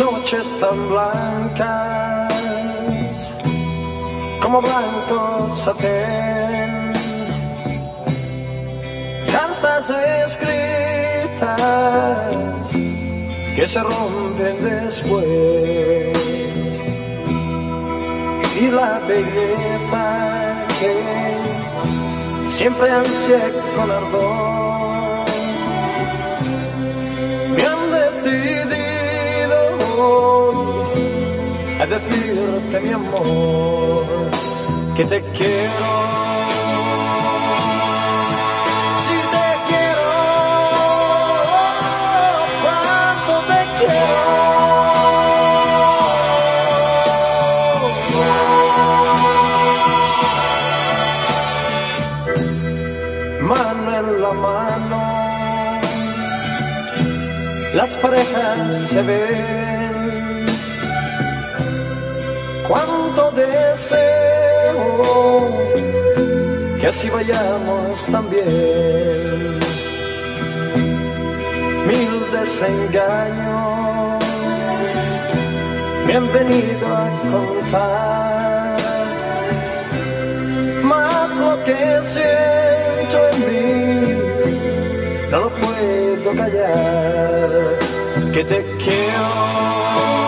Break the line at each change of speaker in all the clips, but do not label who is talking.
Noches tan blancas como blanco satén, cartas escritas que se rompen después. Y la belleza que siempre ansié con ardor decirte mi amor que te quiero. Si te quiero cuánto te quiero. Mano en la mano las parejas se ven cuánto deseo que así vayamos también. Mil desengaños me han venido a contar, más lo que siento en mí no lo puedo callar, que te quiero.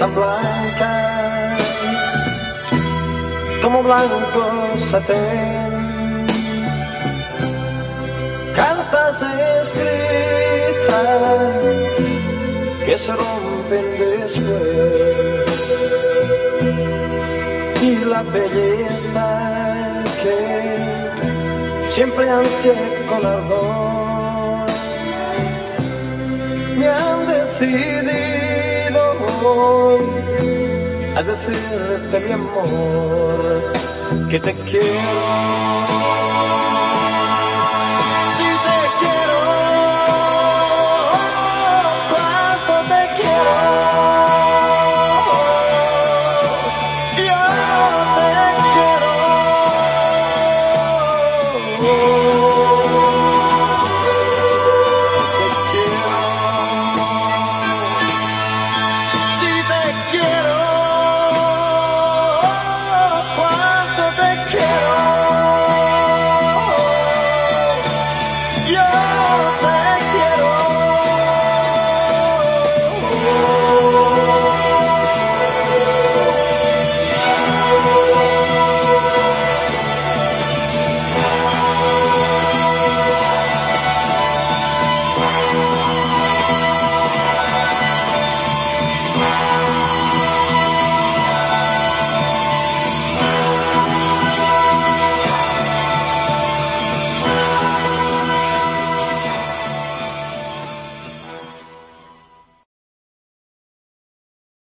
Tan blancas como blanco satén, cartas escritas que se rompen después. Y la belleza que siempre ansié con ardor. Me han decidido a decirte mi amor que te quiero